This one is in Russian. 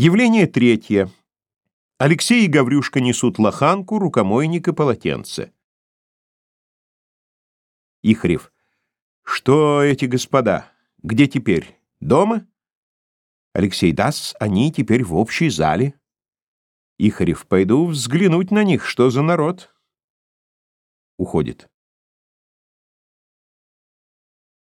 Явление третье. Алексей и Гаврюшка несут лоханку, рукомойник и полотенце. Ихрев. Что эти господа? Где теперь? Дома? Алексей. Дас, они теперь в общей зале. Ихарев. Пойду взглянуть на них, что за народ. Уходит.